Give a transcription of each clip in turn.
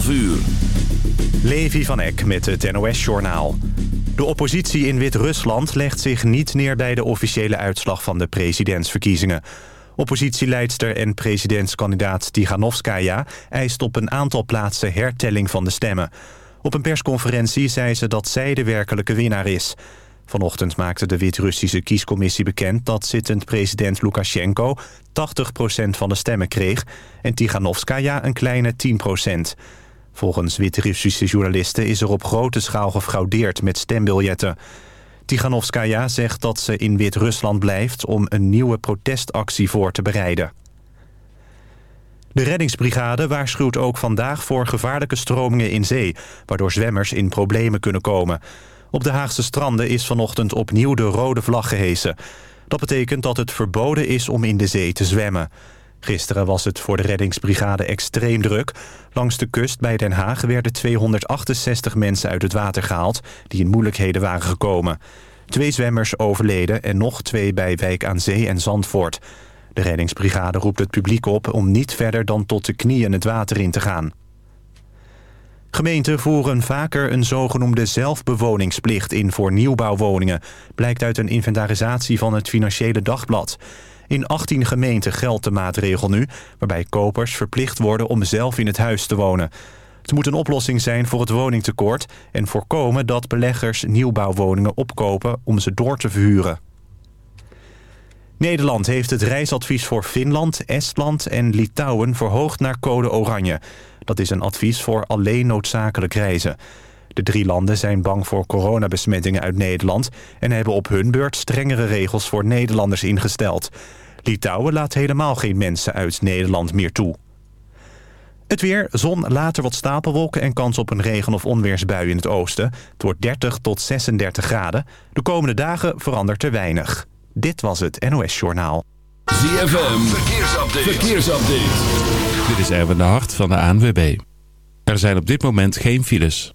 11 uur. Levi van Eck met het NOS-journaal. De oppositie in Wit-Rusland legt zich niet neer bij de officiële uitslag van de presidentsverkiezingen. Oppositieleidster en presidentskandidaat Tiganovskaya eist op een aantal plaatsen hertelling van de stemmen. Op een persconferentie zei ze dat zij de werkelijke winnaar is. Vanochtend maakte de Wit-Russische kiescommissie bekend... dat zittend president Lukashenko 80% van de stemmen kreeg... en Tiganovskaya een kleine 10%. Volgens Wit-Russische journalisten is er op grote schaal gefraudeerd met stembiljetten. Tiganovskaya zegt dat ze in Wit-Rusland blijft... om een nieuwe protestactie voor te bereiden. De reddingsbrigade waarschuwt ook vandaag voor gevaarlijke stromingen in zee... waardoor zwemmers in problemen kunnen komen... Op de Haagse stranden is vanochtend opnieuw de rode vlag gehesen. Dat betekent dat het verboden is om in de zee te zwemmen. Gisteren was het voor de reddingsbrigade extreem druk. Langs de kust bij Den Haag werden 268 mensen uit het water gehaald... die in moeilijkheden waren gekomen. Twee zwemmers overleden en nog twee bij Wijk aan Zee en Zandvoort. De reddingsbrigade roept het publiek op om niet verder dan tot de knieën het water in te gaan. Gemeenten voeren vaker een zogenoemde zelfbewoningsplicht in voor nieuwbouwwoningen, blijkt uit een inventarisatie van het Financiële Dagblad. In 18 gemeenten geldt de maatregel nu, waarbij kopers verplicht worden om zelf in het huis te wonen. Het moet een oplossing zijn voor het woningtekort en voorkomen dat beleggers nieuwbouwwoningen opkopen om ze door te verhuren. Nederland heeft het reisadvies voor Finland, Estland en Litouwen verhoogd naar code oranje. Dat is een advies voor alleen noodzakelijk reizen. De drie landen zijn bang voor coronabesmettingen uit Nederland... en hebben op hun beurt strengere regels voor Nederlanders ingesteld. Litouwen laat helemaal geen mensen uit Nederland meer toe. Het weer, zon, later wat stapelwolken en kans op een regen- of onweersbui in het oosten. Het wordt 30 tot 36 graden. De komende dagen verandert er weinig. Dit was het NOS Journaal. ZFM, verkeersupdate. verkeersupdate. Dit is Erwin de Hart van de ANWB. Er zijn op dit moment geen files.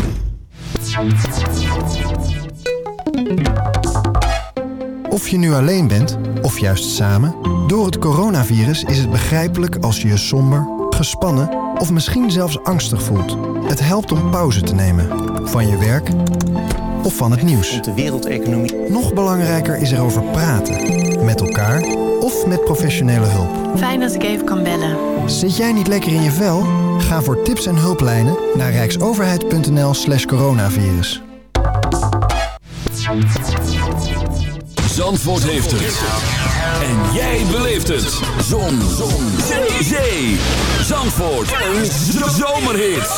Of je nu alleen bent, of juist samen... door het coronavirus is het begrijpelijk als je je somber, gespannen... of misschien zelfs angstig voelt. Het helpt om pauze te nemen. Van je werk of van het nieuws. de wereldeconomie. Nog belangrijker is erover praten. Met elkaar of met professionele hulp. Fijn dat ik even kan bellen. Zit jij niet lekker in je vel? Ga voor tips en hulplijnen naar rijksoverheid.nl slash coronavirus. Zandvoort heeft het. En jij beleeft het. Zon. Zon. Zee. Zee. Zandvoort. Een zomerhit.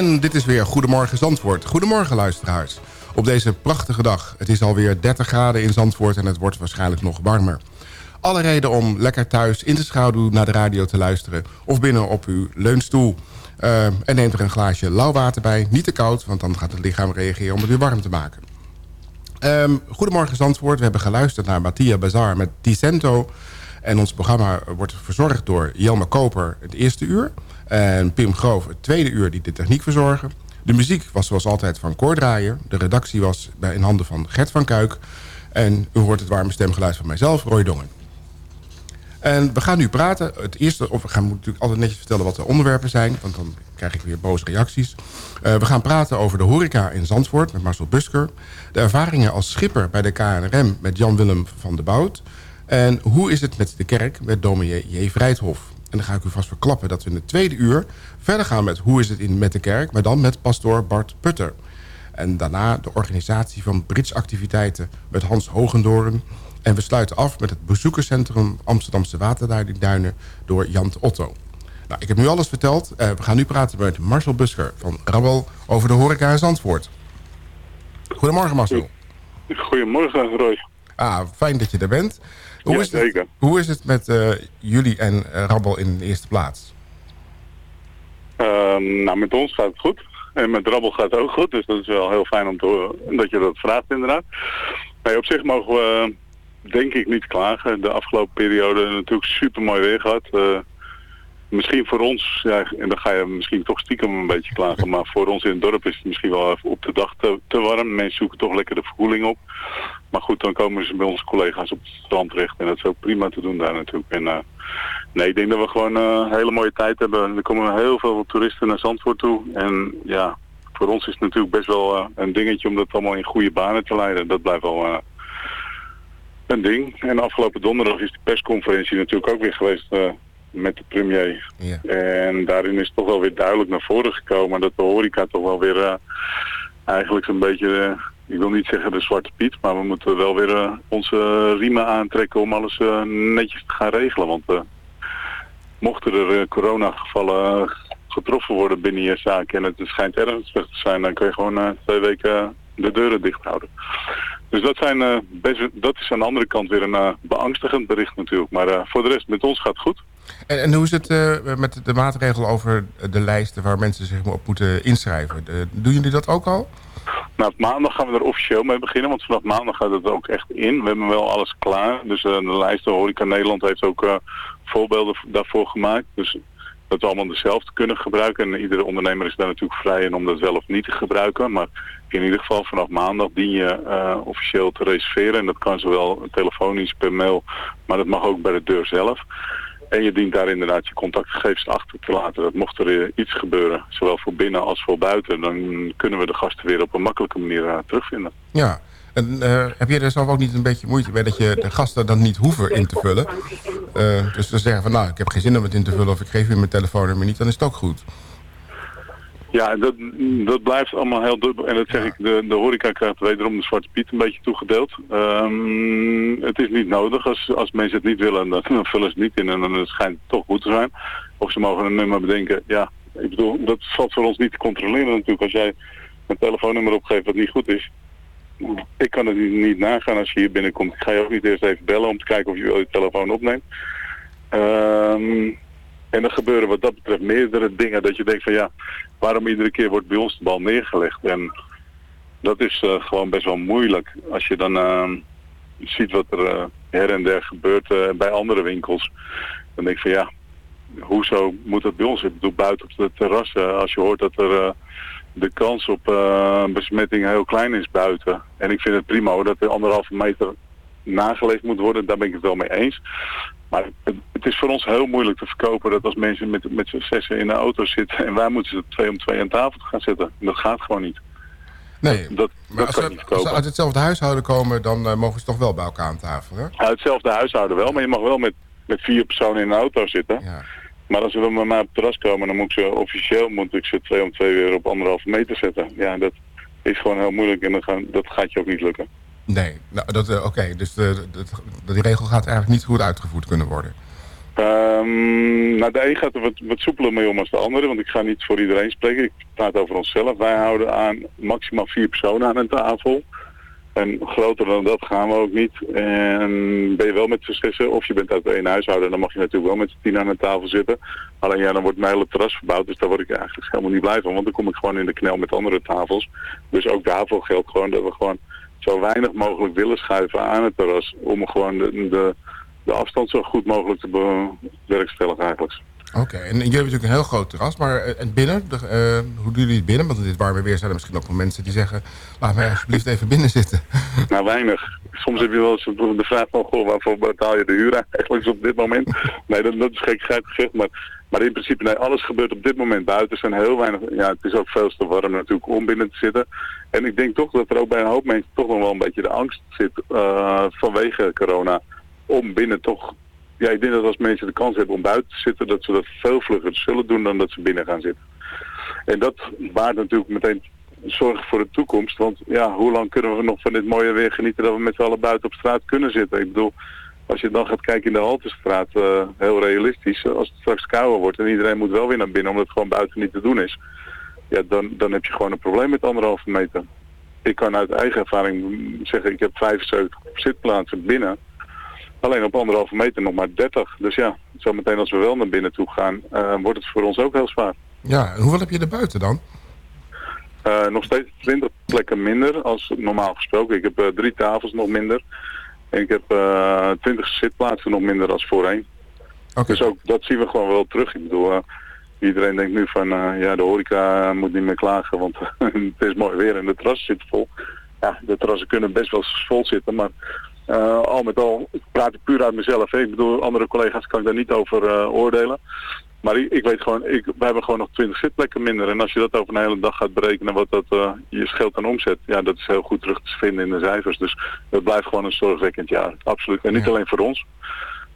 En dit is weer Goedemorgen Zandvoort. Goedemorgen luisteraars. Op deze prachtige dag. Het is alweer 30 graden in Zandvoort en het wordt waarschijnlijk nog warmer. Alle reden om lekker thuis in de schaduw naar de radio te luisteren... of binnen op uw leunstoel. Uh, en neemt er een glaasje lauw water bij. Niet te koud, want dan gaat het lichaam reageren om het weer warm te maken. Um, goedemorgen Zandvoort. We hebben geluisterd naar Mattia Bazar met Ticento. En ons programma wordt verzorgd door Jelme Koper het eerste uur... En Pim Groof het tweede uur die de techniek verzorgen. De muziek was zoals altijd van Koordraaier. De redactie was in handen van Gert van Kuik. En u hoort het warme stemgeluid van mijzelf, Roy Dongen. En we gaan nu praten. Het eerste, of we gaan natuurlijk altijd netjes vertellen wat de onderwerpen zijn. Want dan krijg ik weer boze reacties. Uh, we gaan praten over de horeca in Zandvoort met Marcel Busker. De ervaringen als schipper bij de KNRM met Jan-Willem van de Bout. En hoe is het met de kerk met dominee J. Vrijthof. En dan ga ik u vast verklappen dat we in het tweede uur verder gaan met hoe is het in, met de kerk, maar dan met pastoor Bart Putter. En daarna de organisatie van bridgeactiviteiten met Hans Hogendoren. En we sluiten af met het bezoekerscentrum Amsterdamse Waterduinen door Jan Otto. Nou, ik heb nu alles verteld. Uh, we gaan nu praten met Marcel Busker van Rabbel over de horeca in Zandvoort. Goedemorgen Marcel. Goedemorgen Roy. Ah, fijn dat je er bent. Hoe, ja, is, het, zeker. hoe is het met uh, jullie en uh, Rabbel in de eerste plaats? Uh, nou, met ons gaat het goed. En met Rabbel gaat het ook goed. Dus dat is wel heel fijn om te horen dat je dat vraagt inderdaad. Nee, op zich mogen we denk ik niet klagen. De afgelopen periode natuurlijk super mooi weer gehad. Uh, misschien voor ons, ja, en dan ga je misschien toch stiekem een beetje klagen, maar voor ons in het dorp is het misschien wel even op de dag te, warm. Mensen zoeken toch lekker de verkoeling op. Maar goed, dan komen ze bij onze collega's op het strand terecht en dat is ook prima te doen daar natuurlijk. En uh, nee, ik denk dat we gewoon een hele mooie tijd hebben. Er komen heel veel toeristen naar Zandvoort toe en ja, voor ons is het natuurlijk best wel uh, een dingetje om dat allemaal in goede banen te leiden. Dat blijft wel een ding. En afgelopen donderdag is de persconferentie natuurlijk ook weer geweest met de premier. Ja. En daarin is toch wel weer duidelijk naar voren gekomen dat de horeca toch wel weer uh, eigenlijk zo'n beetje, uh, ik wil niet zeggen de zwarte piet, maar we moeten wel weer uh, onze riemen aantrekken om alles netjes te gaan regelen. Want mochten er coronagevallen getroffen worden binnen je zaak en het schijnt ernstig te zijn, dan kun je gewoon twee weken de deuren dicht houden. Dus dat, zijn, best, dat is aan de andere kant weer een beangstigend bericht natuurlijk. Maar voor de rest, met ons gaat het goed. En, en hoe is het uh, met de maatregel over de lijsten waar mensen zich op moeten inschrijven? Doen jullie dat ook al? Nou, maandag gaan we er officieel mee beginnen, want vanaf maandag gaat het ook echt in. We hebben wel alles klaar. Dus uh, de lijst Horeca Nederland heeft ook uh, voorbeelden daarvoor gemaakt. Dus dat we allemaal dezelfde kunnen gebruiken. En iedere ondernemer is daar natuurlijk vrij in om dat wel of niet te gebruiken. Maar in ieder geval vanaf maandag dien je officieel te reserveren. En dat kan zowel telefonisch, per mail, maar dat mag ook bij de deur zelf. En je dient daar inderdaad je contactgegevens achter te laten. Dat mocht er iets gebeuren, zowel voor binnen als voor buiten... dan kunnen we de gasten weer op een makkelijke manier uh, terugvinden. Ja, en uh, heb je er zelf ook niet een beetje moeite bij... dat je de gasten dan niet hoeven in te vullen? Dus ze zeggen van, nou, ik heb geen zin om het in te vullen... of ik geef je mijn telefoonnummer niet, dan is het ook goed. Ja, dat, dat blijft allemaal heel dubbel. En dat zeg ja. ik, de, de horeca krijgt wederom de Zwarte Piet een beetje toegedeeld. Um, het is niet nodig. Als, als mensen het niet willen, dan, dan vullen ze het niet in. En dan schijnt het toch goed te zijn. Of ze mogen een nummer bedenken. Ja, ik bedoel, dat valt voor ons niet te controleren natuurlijk. Als jij een telefoonnummer opgeeft wat niet goed is. Ik kan het niet, nagaan als je hier binnenkomt. Ik ga je ook niet eerst even bellen om te kijken of je je telefoon opneemt. Um, en er gebeuren wat dat betreft meerdere dingen dat je denkt van ja, waarom iedere keer wordt bij ons de bal neergelegd? En dat is uh, gewoon best wel moeilijk als je dan uh, ziet wat er uh, her en der gebeurt uh, bij andere winkels. Dan denk ik van ja, hoezo moet dat bij ons? Ik bedoel buiten op de terrassen, als je hoort dat er de kans op besmetting heel klein is buiten. En ik vind het prima dat er anderhalve meter nageleefd moet worden, daar ben ik het wel mee eens. Maar het, is voor ons heel moeilijk te verkopen dat als mensen met, met z'n zessen in de auto zitten en wij moeten ze twee om twee aan tafel gaan zitten. Dat gaat gewoon niet. Nee, dat, dat, maar als, ze, als, ze, uit hetzelfde huishouden komen, dan uh, mogen ze toch wel bij elkaar aan tafel, hè? Uit hetzelfde huishouden wel, maar je mag wel met, met vier personen in een auto zitten. Ja. Maar als ze bij mij op het terras komen, dan moet ik ze officieel moet ik ze twee om twee weer op anderhalve meter zetten. Ja, dat is gewoon heel moeilijk en dat, gaan, dat gaat je ook niet lukken. Nee, nou, dat, uh, oké. Dus de, die regel gaat eigenlijk niet goed uitgevoerd kunnen worden. Ehm, nou, de een gaat er wat, wat soepeler mee om als de andere, want ik ga niet voor iedereen spreken. Ik praat over onszelf. Wij houden aan maximaal vier personen aan een tafel. En groter dan dat gaan we ook niet. En ben je wel met z'n zessen, of je bent uit één huishouden, dan mag je natuurlijk wel met z'n tien aan een tafel zitten. Alleen ja, dan wordt mijn hele terras verbouwd, dus daar word ik eigenlijk helemaal niet blij van, want dan kom ik gewoon in de knel met andere tafels. Dus ook daarvoor geldt gewoon dat we gewoon zo weinig mogelijk willen schuiven aan het terras, om gewoon de, de, de afstand zo goed mogelijk te bewerkstelligen eigenlijk. Oké, en jullie hebben natuurlijk een heel groot terras, maar eh, en binnen, de, eh, hoe doen jullie het binnen? Want in dit warme weer zijn er misschien ook wel mensen die zeggen... laat mij alsjeblieft even binnen zitten. Nou, weinig. Soms heb je wel eens de vraag van, goh, waarvoor betaal je de huur eigenlijk op dit moment? Nee, dat, dat is gekkigheid gezegd, maar, maar in principe, nee, alles gebeurt op dit moment buiten. Er zijn heel weinig, ja, het is ook veel te warm natuurlijk om binnen te zitten. En ik denk toch dat er ook bij een hoop mensen toch nog wel een beetje de angst zit eh, vanwege corona om binnen toch... Ja, ik denk dat als mensen de kans hebben om buiten te zitten, dat ze dat veel vlugger zullen doen dan dat ze binnen gaan zitten. En dat baart natuurlijk meteen zorgen voor de toekomst. Want ja, hoe lang kunnen we nog van dit mooie weer genieten dat we met z'n allen buiten op straat kunnen zitten? Ik bedoel, als je dan gaat kijken in de Haltestraat, eh, heel realistisch, als het straks kouder wordt en iedereen moet wel weer naar binnen omdat het gewoon buiten niet te doen is. Ja, dan, dan heb je gewoon een probleem met anderhalve meter. Ik kan uit eigen ervaring zeggen, ik heb 75 zitplaatsen binnen. Alleen op anderhalve meter nog maar 30. Dus ja, zometeen als we wel naar binnen toe gaan, eh, wordt het voor ons ook heel zwaar. Ja, en hoeveel heb je er buiten dan? Uh, nog steeds 20 plekken minder als normaal gesproken. Ik heb uh, drie tafels nog minder. En ik heb uh, 20 zitplaatsen nog minder als voorheen. Dus ook dat zien we gewoon wel terug. Ik bedoel, iedereen denkt nu van ja, de horeca moet niet meer klagen, want het is mooi weer en de terrassen zitten vol. Ja, de terrassen kunnen best wel vol zitten, maar al met al, ik praat ik puur uit mezelf. Hè. Ik bedoel, andere collega's kan ik daar niet over oordelen. Maar ik, ik weet gewoon, ik, we hebben gewoon nog 20 zitplekken minder. En als je dat over een hele dag gaat berekenen wat dat uh, je scheelt aan omzet, ja, dat is heel goed terug te vinden in de cijfers. Dus het blijft gewoon een zorgwekkend jaar, absoluut. En niet Ja. alleen voor ons.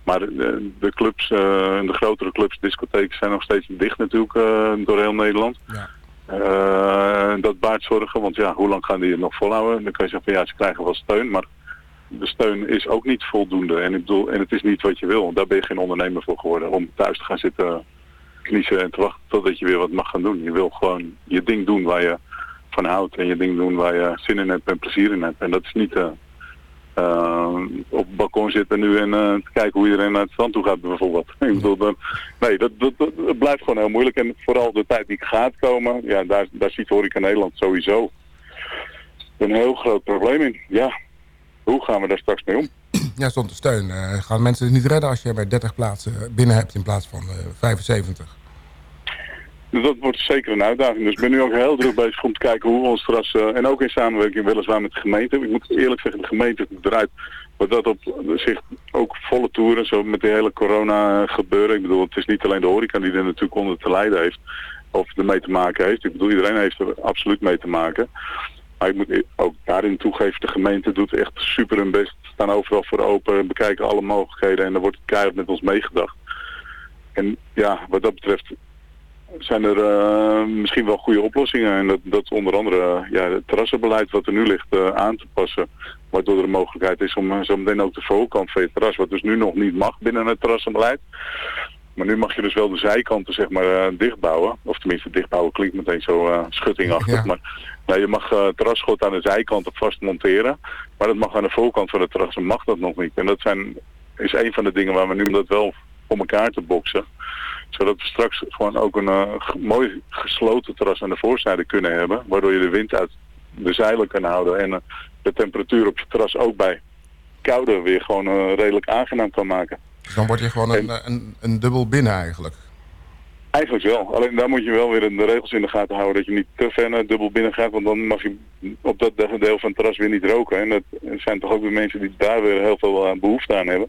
Maar de, de clubs, uh, de grotere clubs, discotheken zijn nog steeds dicht natuurlijk uh, door heel Nederland. Ja. Dat baart zorgen, want ja, hoe lang gaan die het nog volhouden? Dan kan je zeggen van ja, ze krijgen wel steun, maar de steun is ook niet voldoende. En, ik bedoel, en het is niet wat je wil. Daar ben je geen ondernemer voor geworden. Om thuis te gaan zitten kniezen en te wachten totdat je weer wat mag gaan doen. Je wil gewoon je ding doen waar je van houdt. En je ding doen waar je zin in hebt en plezier in hebt. En dat is niet uh, uh, op het balkon zitten nu en uh, kijken hoe iedereen naar het strand toe gaat bijvoorbeeld. ik bedoel, dan, nee, dat, dat, dat, dat, blijft gewoon heel moeilijk. En vooral de tijd die gaat komen, ja, daar, daar ziet Horeca Nederland sowieso een heel groot probleem in. Ja, hoe gaan we daar straks mee om? Ja, zonder steun. Uh, gaan mensen het niet redden als je maar 30 plaatsen binnen hebt in plaats van uh, 75? Dat wordt zeker een uitdaging. Dus ik ben nu ook heel druk bezig om te kijken hoe we ons terras... Uh, en ook in samenwerking weliswaar met de gemeente. Ik moet eerlijk zeggen, de gemeente eruit... Maar dat op zich ook volle toeren, zo met de hele corona gebeuren. Ik bedoel, het is niet alleen de horeca die er natuurlijk onder te lijden heeft. Of ermee te maken heeft. Ik bedoel, iedereen heeft er absoluut mee te maken. Maar ik moet ook daarin toegeven, de gemeente doet echt super hun best. Staan overal voor open, bekijken alle mogelijkheden en er wordt keihard met ons meegedacht. En ja, wat dat betreft zijn er uh, misschien wel goede oplossingen. En dat, dat onder andere uh, ja, het terrassenbeleid wat er nu ligt uh, aan te passen. Waardoor er een mogelijkheid is om zo meteen ook de voorkant van je terras, wat dus nu nog niet mag binnen het terrassenbeleid. Maar nu mag je dus wel de zijkanten zeg maar uh, dichtbouwen. Of tenminste dichtbouwen klinkt meteen zo uh, schuttingachtig. Ja. Maar nou, je mag uh, terrasschot aan de zijkanten vast monteren. Maar dat mag aan de voorkant van het terras mag dat nog niet. En dat zijn, is een van de dingen waar we nu dat wel om elkaar te boksen. Zodat we straks gewoon ook een uh, mooi gesloten terras aan de voorzijde kunnen hebben. Waardoor je de wind uit de zeilen kan houden. En uh, de temperatuur op je terras ook bij koude weer gewoon redelijk aangenaam kan maken. Dus dan word je gewoon een, en, een, een dubbel binnen eigenlijk? Eigenlijk wel. Alleen daar moet je wel weer de regels in de gaten houden dat je niet te ver naar dubbel binnen gaat. Want dan mag je op dat deel van het terras weer niet roken. En dat zijn toch ook weer mensen die daar weer heel veel behoefte aan hebben.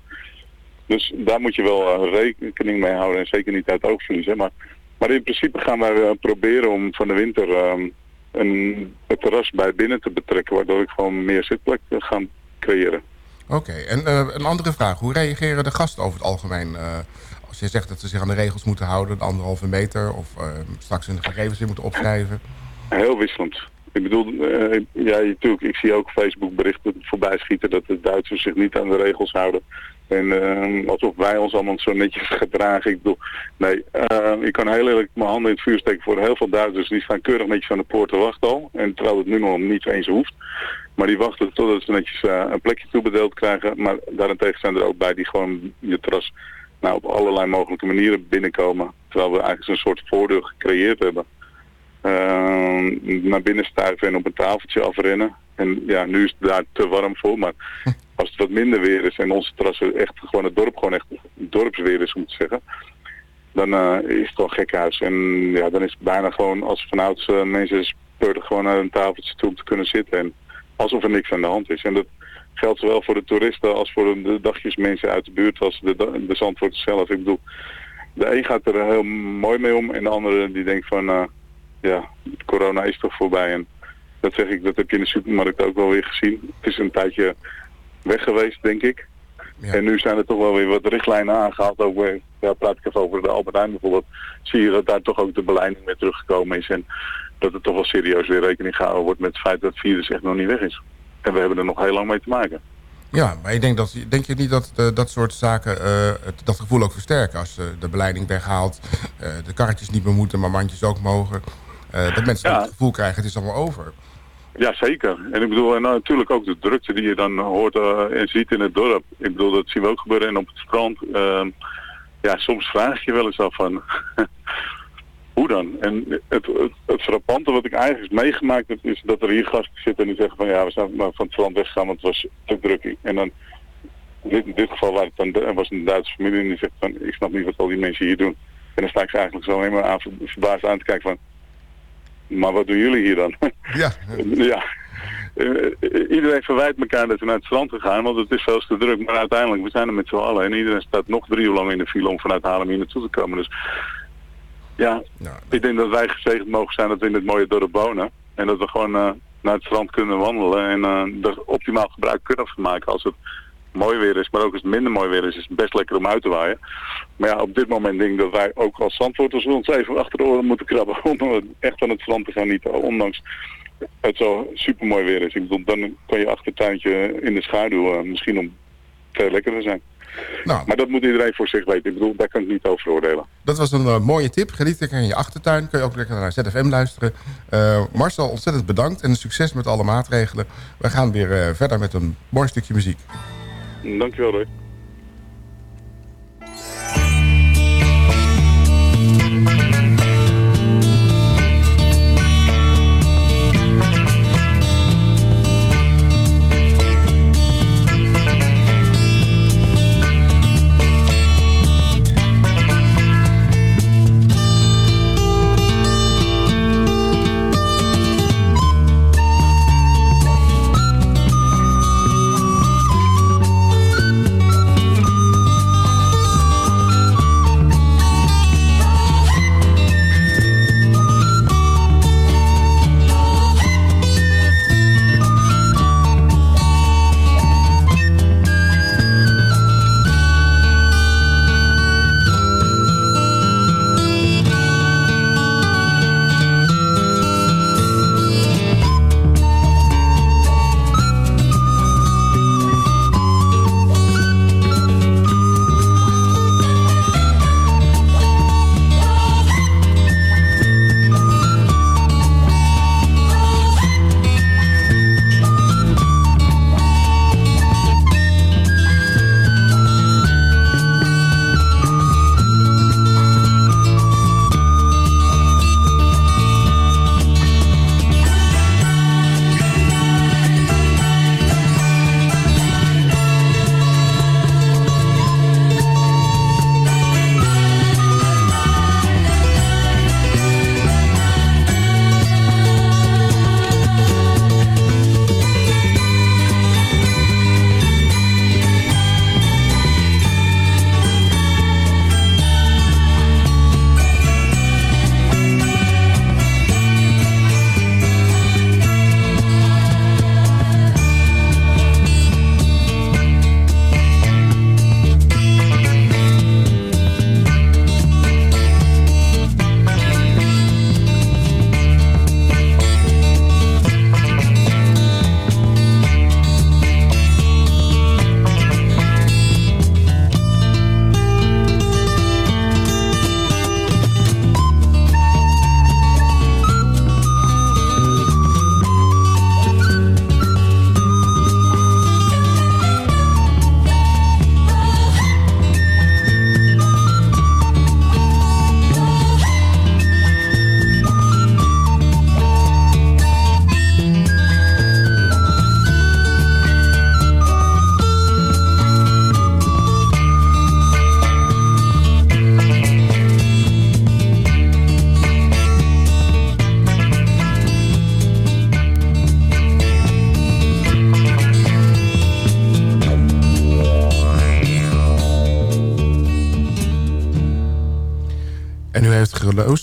Dus daar moet je wel uh, rekening mee houden en zeker niet uit het oog verliezen. Maar, maar in principe gaan wij proberen om van de winter uh, een, het terras bij binnen te betrekken. Waardoor ik gewoon meer zitplek ga creëren. Oké, en uh, een andere vraag. Hoe reageren de gasten over het algemeen? Uh, als je zegt dat ze zich aan de regels moeten houden, de anderhalve meter... of uh, straks hun gegevens in moeten opschrijven? Heel wisselend. Ik bedoel, eh, ja, natuurlijk, ik zie ook Facebook berichten voorbij schieten dat de Duitsers zich niet aan de regels houden. En eh, alsof wij ons allemaal zo netjes gedragen. Ik bedoel, nee, eh, ik kan heel eerlijk mijn handen in het vuur steken voor heel veel Duitsers. Die staan keurig netjes aan de poort te wachten al. En terwijl het nu nog niet eens hoeft. Maar die wachten totdat ze netjes een plekje toebedeeld krijgen. Maar daarentegen zijn er ook bij die gewoon je terras nou, op allerlei mogelijke manieren binnenkomen. Terwijl we eigenlijk een soort voordeur gecreëerd hebben. Ehm, naar binnen stuiven en op een tafeltje afrennen. En ja, nu is het daar te warm voor, maar als het wat minder weer is en onze terrassen echt gewoon het dorp gewoon echt dorpsweer is om te zeggen, dan eh, is het wel gekhuis. En ja, dan is het bijna gewoon als vanouds uh, mensen speurden gewoon naar een tafeltje toe om te kunnen zitten. En alsof er niks aan de hand is. En dat geldt zowel voor de toeristen als voor de dagjesmensen uit de buurt als de, de Zandvoorters zelf. Ik bedoel, de een gaat er heel mooi mee om en de andere die denkt van, eh, ja, corona is toch voorbij. En dat zeg ik, dat heb je in de supermarkt ook wel weer gezien. Het is een tijdje weg geweest, denk ik. En nu zijn er toch wel weer wat richtlijnen aangehaald. Ook weer, ja, praat ik even over de Albert Heijn bijvoorbeeld. Zie je dat daar toch ook de beleiding mee teruggekomen is. En dat er toch wel serieus weer rekening gehouden wordt met het feit dat het virus echt nog niet weg is. En we hebben er nog heel lang mee te maken. Ja, maar ik denk, dat, denk je niet dat eh, dat soort zaken eh, het, dat gevoel ook versterken? Als eh, de beleiding weghaalt, de karretjes niet meer moeten, maar mandjes ook mogen. Eh, dat mensen Ja. het gevoel krijgen, het is allemaal over. Ja, zeker. En ik bedoel, en natuurlijk ook de drukte die je dan hoort eh, en ziet in het dorp. Ik bedoel, dat zien we ook gebeuren. En op het strand, ehm, ja, soms vraag je wel eens af van, hoe dan? En het, het, het frappante wat ik eigenlijk meegemaakt heb, is dat er hier gasten zitten en die zeggen van, ja, we zijn maar van het strand weggegaan, want het was te druk. En dan, in dit, in dit geval waar het dan, was een Duitse familie en die zegt van, ik snap niet wat al die mensen hier doen. En dan sta ik ze eigenlijk zo helemaal aan, verbaasd aan te kijken van, maar wat doen jullie hier dan? Ja, Ja. Eh, iedereen verwijt elkaar dat we naar het strand gaan, want het is veel te druk. Maar uiteindelijk, we zijn er met z'n allen en iedereen staat nog drie uur lang in de file om vanuit Haarlem hier naartoe te komen. Dus ja, nou, ik denk dat wij gezegend mogen zijn dat we in het mooie dorp wonen. En dat we gewoon eh, naar het strand kunnen wandelen en eh er optimaal gebruik kunnen van maken als het mooi weer is. Maar ook als het minder mooi weer is, is het best lekker om uit te waaien. Maar ja, op dit moment denk ik dat wij ook als zandvoorters ons even achter de oren moeten krabben om echt aan het strand te gaan niet ondanks het zo super mooi weer is. Ik bedoel, dan kan je achtertuintje in de schaduw eh, misschien om veel lekkerder zijn. nou, Maar dat moet iedereen voor zich weten. Ik bedoel, daar kan ik niet over oordelen. dat was een eh, mooie tip. Geniet lekker in je achtertuin. Kun je ook lekker naar ZFM luisteren. Eh, Marcel, ontzettend bedankt en succes met alle maatregelen. We gaan weer verder met een mooi stukje muziek. Dankjewel, Roy.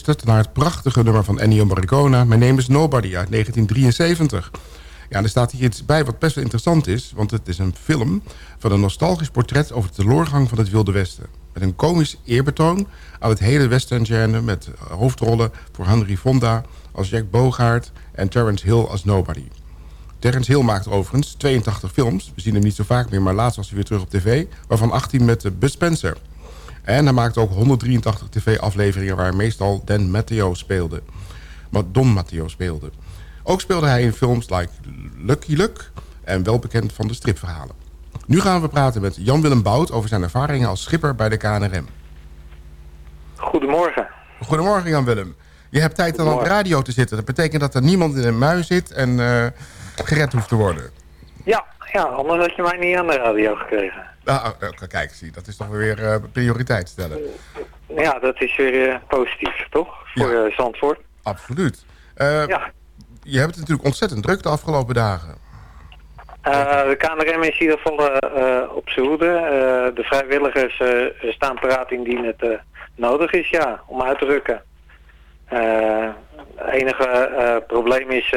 Geluisterd naar het prachtige nummer van Ennio Morricone... My Name is Nobody uit 1973. Ja, er staat hier iets bij wat best wel interessant is... want het is een film van een nostalgisch portret... over de teloorgang van het Wilde Westen. Met een komisch eerbetoon aan het hele western-genre... met hoofdrollen voor Henry Fonda als Jack Bogaert... en Terence Hill als Nobody. Terence Hill maakt overigens 82 films. We zien hem niet zo vaak meer, maar laatst was hij weer terug op tv... waarvan 18 met uh, Bud Spencer... En hij maakte ook 183 tv-afleveringen waar meestal Dan Matteo speelde. Wat Don Matteo speelde. Ook speelde hij in films like Lucky Luck en wel bekend van de stripverhalen. Nu gaan we praten met Jan-Willem Bout over zijn ervaringen als schipper bij de KNRM. Goedemorgen. Goedemorgen Jan-Willem. Je hebt tijd om op de radio te zitten. Dat betekent dat er niemand in een mui zit en uh, gered hoeft te worden. Ja, ja, anders had je mij niet aan de radio gekregen. Ah, kijk, zie, dat is toch weer uh, prioriteit stellen. Ja, dat is weer uh, positief, toch? Voor ja. uh, Zandvoort. Absoluut. ja. Je hebt het natuurlijk ontzettend druk de afgelopen dagen. de KNRM is in ieder geval op zijn hoede. de vrijwilligers staan paraat indien het nodig is, ja, om uit te rukken. Het enige probleem is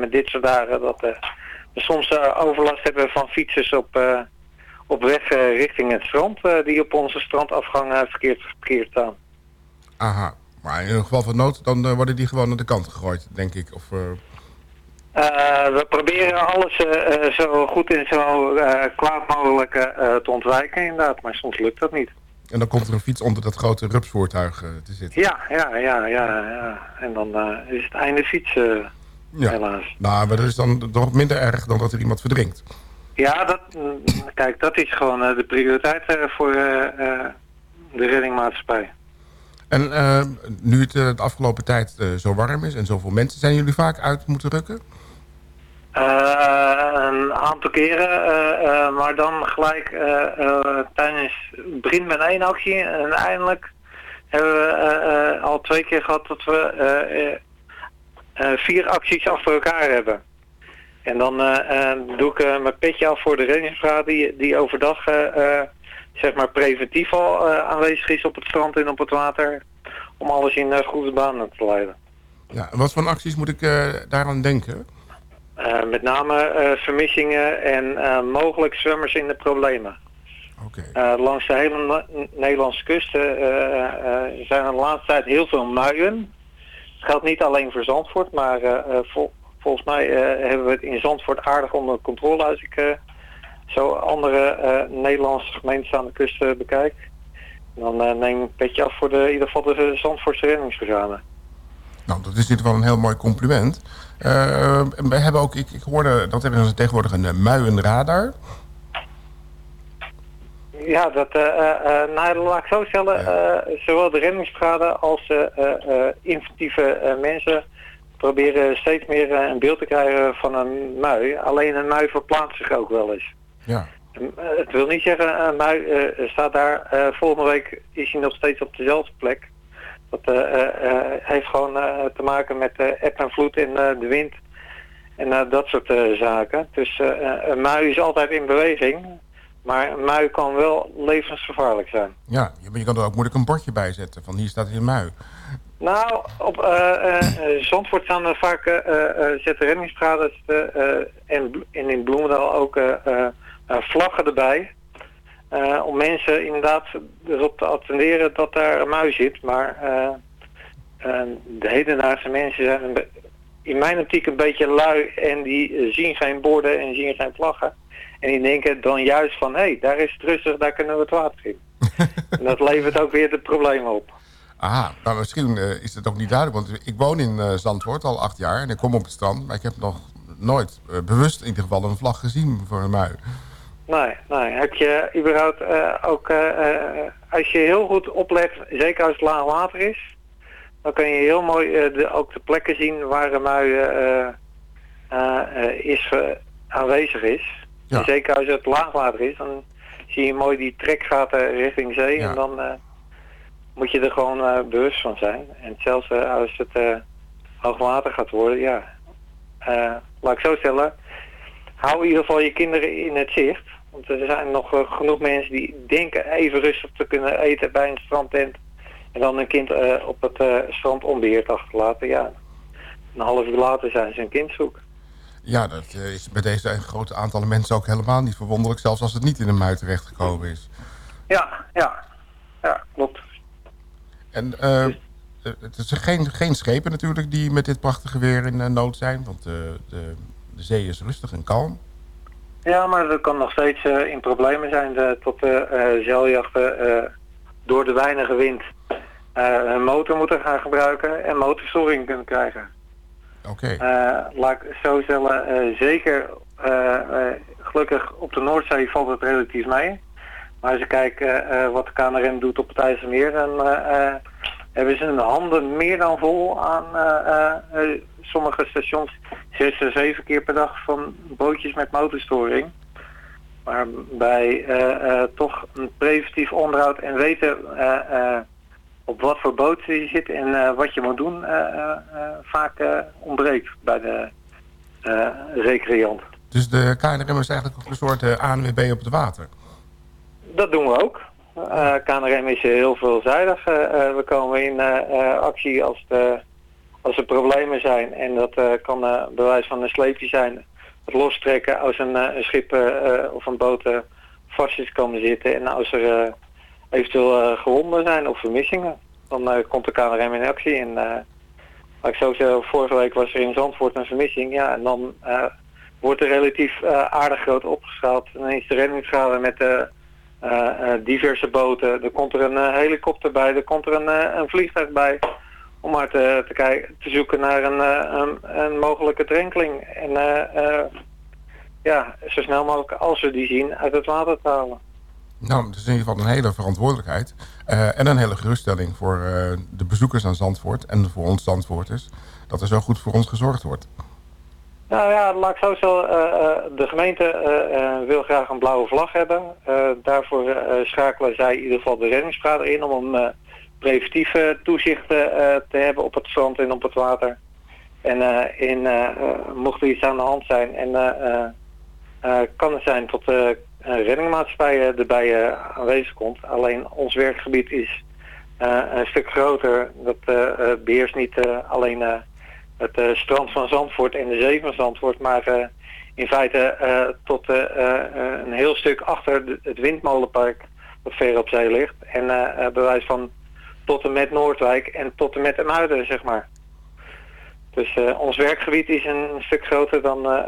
met dit soort dagen dat soms overlast hebben van fietsers op op weg uh, richting het strand, uh, die op onze strandafgang uh, verkeerd geparkeerd staan. Aha, maar in een geval van nood, dan worden die gewoon aan de kant gegooid, denk ik. Of, we proberen alles zo goed en zo kwaad mogelijk te ontwijken, inderdaad, maar soms lukt dat niet. En dan komt er een fiets onder dat grote rupsvoertuig te zitten. Ja, ja, ja, ja. ja. En dan is het einde fiets, ja. helaas. Nou, maar dat is dan nog minder erg dan dat er iemand verdrinkt. Ja, dat, kijk, dat is gewoon uh, de prioriteit uh, voor de reddingmaatschappij. En nu het de afgelopen tijd zo warm is en zoveel mensen, zijn jullie vaak uit moeten rukken? een aantal keren, maar dan gelijk tijdens het begin met één actie en eindelijk hebben we al twee keer gehad dat we vier acties achter elkaar hebben. En dan uh, doe ik mijn petje af voor de reddingsbrigade die, die overdag zeg maar preventief al aanwezig is op het strand en op het water. Om alles in goede banen te leiden. Ja, wat voor acties moet ik daaraan denken? met name vermissingen en mogelijk zwemmers in de problemen. Okay. langs de hele Nederlandse kust zijn er de laatste tijd heel veel muien. Het geldt niet alleen voor Zandvoort, maar vol, volgens mij uh, hebben we het in Zandvoort aardig onder controle als ik zo andere Nederlandse gemeentes aan de kust bekijk. Dan neem ik een petje af voor de, in ieder geval de Zandvoortse reddingsbrigade. Nou, dat is ieder geval een heel mooi compliment. we hebben ook, ik, ik hoorde, dat hebben ze tegenwoordig een muienradar. Ja, dat, nou, laat ik zo stellen, ja. zowel de reddingsbrigade als inventieve mensen proberen steeds meer een beeld te krijgen van een mui. Alleen een mui verplaatst zich ook wel eens. Ja. Het wil niet zeggen, een mui uh, staat daar, uh, volgende week is hij nog steeds op dezelfde plek. Dat uh, heeft gewoon te maken met eb en vloed en de wind en dat soort zaken. Dus een mui is altijd in beweging, maar een mui kan wel levensgevaarlijk zijn. Ja, je kan er ook moeilijk een bordje bij zetten van hier staat hier een mui. Nou, op uh, uh, Zandvoort staan er vaak uh, zetten reddingsstraden en, en in Bloemendaal ook vlaggen erbij. om mensen inderdaad erop te attenderen dat daar een muis zit. Maar de hedendaagse mensen zijn in mijn optiek een beetje lui en die zien geen borden en zien geen vlaggen. En die denken dan juist van, hé, hey, daar is het rustig, daar kunnen we het water in. en dat levert ook weer de problemen op. Aha, nou misschien uh, is het ook niet duidelijk. Want ik woon in uh, Zandvoort al acht jaar en ik kom op het strand. Maar ik heb nog nooit uh, bewust in ieder geval een vlag gezien voor een mui. Nee, nee. Heb je überhaupt ook... als je heel goed oplet, zeker als het laag water is... dan kan je heel mooi de, ook de plekken zien waar een mui is, aanwezig is. Ja. Zeker als het laag water is, dan zie je mooi die trekgaten richting zee. Ja. En dan moet je er gewoon uh, bewust van zijn. En zelfs uh, als het hoogwater gaat worden, ja. laat ik zo stellen, hou in ieder geval je kinderen in het zicht. Want er zijn nog genoeg mensen die denken even rustig te kunnen eten bij een strandtent. En dan een kind eh, op het eh, strand onbeheerd achterlaten, ja. Een half uur later zijn ze een kind zoek. Ja, dat eh, is bij deze grote aantallen mensen ook helemaal niet verwonderlijk. Zelfs als het niet in een mui terechtgekomen is. Ja, ja. Ja, klopt. En eh, het is geen, geen schepen natuurlijk die met dit prachtige weer in eh, nood zijn. Want eh, de, de zee is rustig en kalm. Ja, maar dat kan nog steeds in problemen zijn de, tot de zeiljachten door de weinige wind een motor moeten gaan gebruiken en motorstoring kunnen krijgen. Oké. Eh, laat ik zo stellen, eh, zeker eh, gelukkig op de Noordzee valt het relatief mee. Maar als je kijkt wat de KNRM doet op het IJsselmeer, dan hebben ze hun handen meer dan vol aan sommige stations zes à zeven keer per dag van bootjes met motorstoring. Maar bij toch een preventief onderhoud en weten op wat voor boot je zit en eh, wat je moet doen, eh, eh, vaak ontbreekt bij de recreant. Dus de KNRM is eigenlijk ook een soort ANWB op het water. Dat doen we ook. Eh KNRM is heel veelzijdig. We komen in actie als, de, als er problemen zijn. En dat kan bewijs van een sleepje zijn. Het lostrekken als een, een schip of een boot vast is komen zitten. En als er eventueel eh, gewonden zijn of vermissingen. Dan eh, komt de KNRM in actie. En eh, laat ik zo zeggen, vorige week was er in Zandvoort een vermissing. Ja, en dan wordt er relatief aardig groot opgeschaald. En dan is de reddingsschade met de diverse boten. Er komt er een helikopter bij, er komt er een, een vliegtuig bij. Om maar te, te, kijken, te zoeken naar een, een, mogelijke drenkeling. En ja, zo snel mogelijk, als we die zien, uit het water te halen. Nou, dat is in ieder geval een hele verantwoordelijkheid. eh, en een hele geruststelling voor eh, de bezoekers aan Zandvoort en voor ons Zandvoorters. Dat er zo goed voor ons gezorgd wordt. Nou ja, laat ik zo zeggen, eh, de gemeente wil graag een blauwe vlag hebben. Daarvoor schakelen zij in ieder geval de reddingsbrader in om een preventieve toezicht te hebben op het strand en op het water. En in, mocht er iets aan de hand zijn en kan het zijn tot reddingmaatschappij eh, erbij eh, aanwezig komt. Alleen ons werkgebied is eh, een stuk groter. Dat eh, eh, beheerst niet alleen het strand van Zandvoort en de zee van Zandvoort, maar in feite tot een heel stuk achter het windmolenpark dat ver op zee ligt. En bewijs van tot en met Noordwijk en tot en met de Muiden, zeg maar. Dus ons werkgebied is een stuk groter dan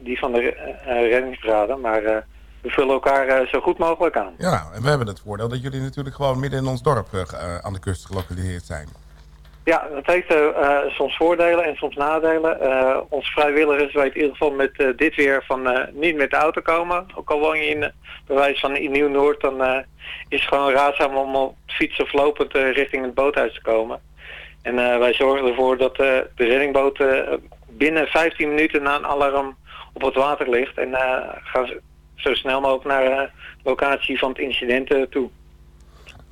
die van de reddingsbraden, maar we vullen elkaar eh, zo goed mogelijk aan. Ja, en we hebben het voordeel dat jullie natuurlijk gewoon midden in ons dorp eh, eh, aan de kust gelokaliseerd zijn. Ja, het heeft soms voordelen en soms nadelen. Onze vrijwilligers weten in ieder geval met dit weer van niet met de auto komen. Ook al woon je in, wijze van in Nieuw-Noord, dan is het gewoon raadzaam om op fiets of lopend richting het boothuis te komen. En wij zorgen ervoor dat de reddingboot binnen 15 minuten na een alarm op het water ligt. En gaan ze zo snel mogelijk naar de locatie van het incident eh, toe.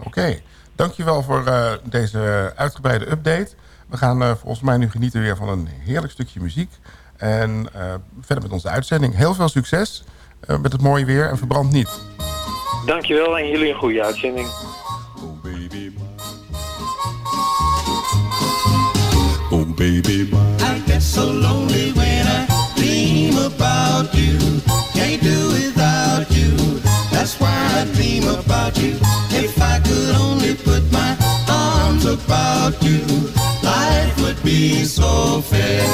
Oké, dankjewel voor eh, deze uitgebreide update. We gaan eh, volgens mij nu genieten weer van een heerlijk stukje muziek. En eh, verder met onze uitzending. Heel veel succes eh, met het mooie weer en verbrand niet. Dankjewel en jullie een goede uitzending. Oh baby, I get so lonely when I dream about you. Can't do without you. That's why I dream about you. If I could only put my arms about you, life would be so fair.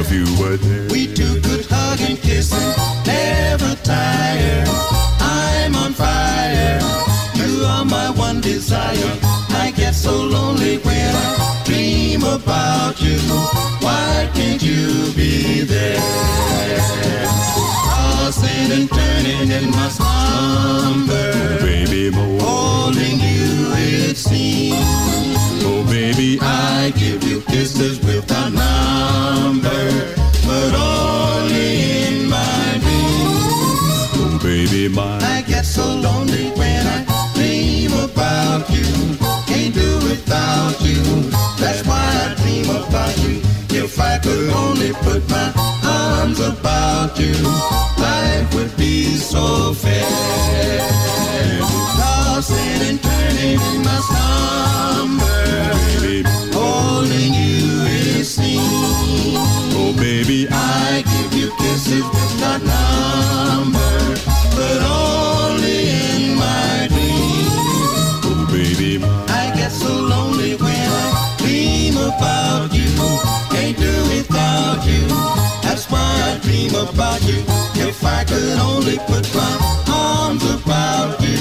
If you were there, we two could hug and kiss and never tire. I'm on fire. You are my one desire. I get so lonely when I dream about you. Why can't you be there? Tossing and turning in my slumber. baby, holding you it seems. Oh, baby, I give you kisses without number, but only in my dreams. Oh, baby, my. I get so lonely when I dream about you. Without you. That's why I dream about you. If I could only put my arms about you, life would be so fair. Tossing and turning in my last number. Holding you is seen. Oh baby, I give you kisses, just not number, about you. Can't do without you. That's why I dream about you. If I could only put my arms about you,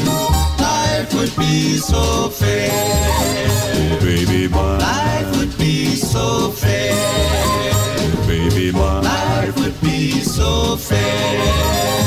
life would be so fair. oh baby, my, Life would be so fair. oh baby, my. Life would be so fair.